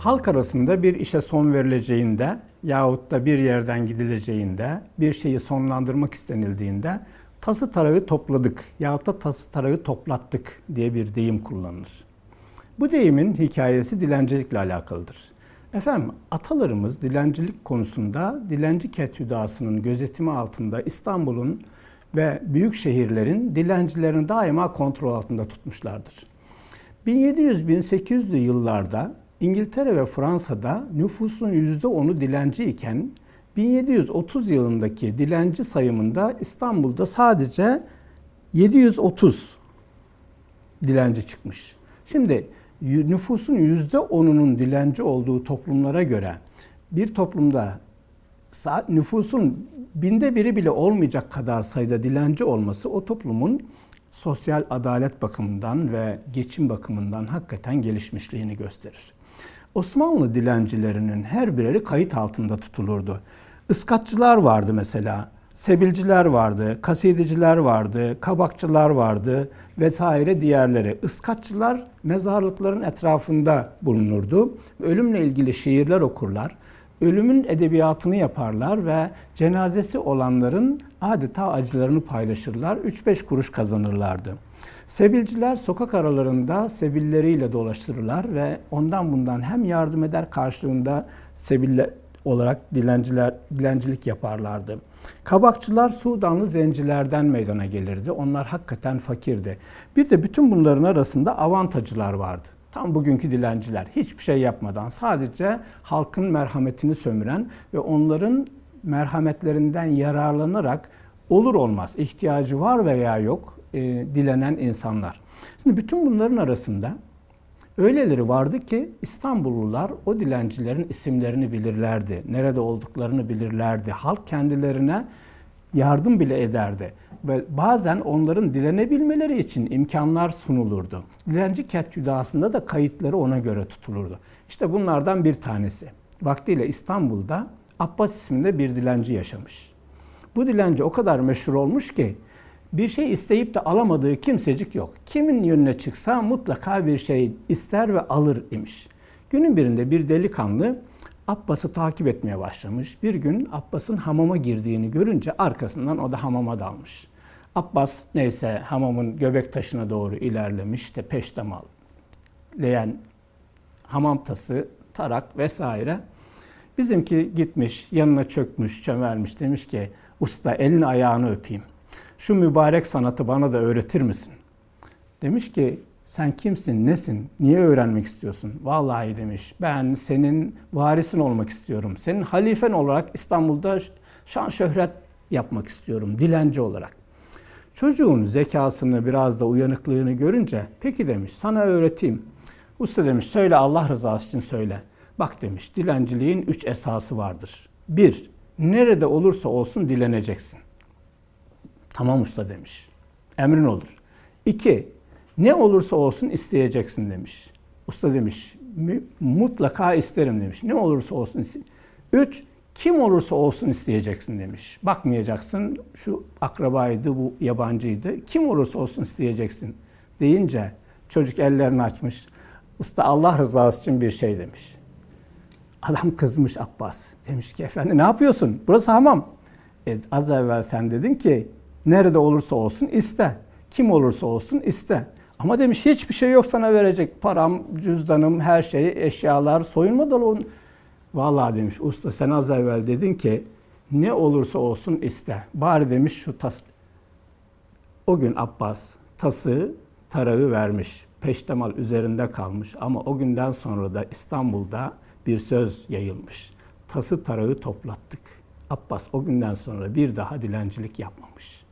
halk arasında bir işe son verileceğinde yahut da bir yerden gidileceğinde, bir şeyi sonlandırmak istenildiğinde tası tarağı topladık yahut da tası tarağı toplattık diye bir deyim kullanılır. Bu deyimin hikayesi dilencilikle alakalıdır. Efendim atalarımız dilencilik konusunda dilenci ketüdasının gözetimi altında İstanbul'un ve büyük şehirlerin dilencilerini daima kontrol altında tutmuşlardır. 1700-1800'lü yıllarda İngiltere ve Fransa'da nüfusun %10'u dilenci iken 1730 yılındaki dilenci sayımında İstanbul'da sadece 730 dilenci çıkmış. Şimdi nüfusun %10'unun dilenci olduğu toplumlara göre bir toplumda nüfusun binde biri bile olmayacak kadar sayıda dilenci olması o toplumun sosyal adalet bakımından ve geçim bakımından hakikaten gelişmişliğini gösterir. Osmanlı dilencilerinin her bireri kayıt altında tutulurdu. Iskatçılar vardı mesela, sebilciler vardı, kasideciler vardı, kabakçılar vardı vesaire diğerleri. Iskatçılar mezarlıkların etrafında bulunurdu. Ölümle ilgili şiirler okurlar. Ölümün edebiyatını yaparlar ve cenazesi olanların adeta acılarını paylaşırlar. 3-5 kuruş kazanırlardı. Sebilciler sokak aralarında sebilleriyle dolaştırırlar ve ondan bundan hem yardım eder karşılığında sebille olarak dilenciler dilencilik yaparlardı. Kabakçılar Sudanlı zencilerden meydana gelirdi. Onlar hakikaten fakirdi. Bir de bütün bunların arasında avantajcılar vardı. Tam bugünkü dilenciler hiçbir şey yapmadan sadece halkın merhametini sömüren ve onların merhametlerinden yararlanarak olur olmaz ihtiyacı var veya yok e, dilenen insanlar. Şimdi bütün bunların arasında öyleleri vardı ki İstanbullular o dilencilerin isimlerini bilirlerdi. Nerede olduklarını bilirlerdi. Halk kendilerine yardım bile ederdi. Ve bazen onların dilenebilmeleri için imkanlar sunulurdu. Dilenci kettüdasında da kayıtları ona göre tutulurdu. İşte bunlardan bir tanesi. Vaktiyle İstanbul'da Abbas isminde bir dilenci yaşamış. Bu dilenci o kadar meşhur olmuş ki bir şey isteyip de alamadığı kimsecik yok. Kimin yönüne çıksa mutlaka bir şey ister ve alır imiş. Günün birinde bir delikanlı Abbas'ı takip etmeye başlamış. Bir gün Abbas'ın hamama girdiğini görünce arkasından o da hamama dalmış. Abbas neyse hamamın göbek taşına doğru ilerlemiş. İşte peştemal, leğen, hamam tası, tarak vesaire. Bizimki gitmiş, yanına çökmüş, çömelmiş. Demiş ki usta elini ayağını öpeyim şu mübarek sanatı bana da öğretir misin? Demiş ki sen kimsin, nesin, niye öğrenmek istiyorsun? Vallahi demiş ben senin varisin olmak istiyorum. Senin halifen olarak İstanbul'da şan şöhret yapmak istiyorum dilenci olarak. Çocuğun zekasını biraz da uyanıklığını görünce peki demiş sana öğreteyim. Usta demiş söyle Allah rızası için söyle. Bak demiş dilenciliğin üç esası vardır. Bir, nerede olursa olsun dileneceksin. Tamam usta demiş. Emrin olur. İki, ne olursa olsun isteyeceksin demiş. Usta demiş, mutlaka isterim demiş. Ne olursa olsun isteyeceksin. Üç, kim olursa olsun isteyeceksin demiş. Bakmayacaksın şu akrabaydı, bu yabancıydı. Kim olursa olsun isteyeceksin deyince çocuk ellerini açmış. Usta Allah rızası için bir şey demiş. Adam kızmış Abbas. Demiş ki efendi ne yapıyorsun? Burası hamam. E, az evvel sen dedin ki Nerede olursa olsun iste. Kim olursa olsun iste. Ama demiş hiçbir şey yok sana verecek. Param, cüzdanım, her şeyi, eşyalar, soyunma dolabı. Vallahi demiş usta sen az evvel dedin ki ne olursa olsun iste. Bari demiş şu tas. O gün Abbas tası, tarağı vermiş. Peştemal üzerinde kalmış ama o günden sonra da İstanbul'da bir söz yayılmış. Tası tarağı toplattık. Abbas o günden sonra bir daha dilencilik yapmamış.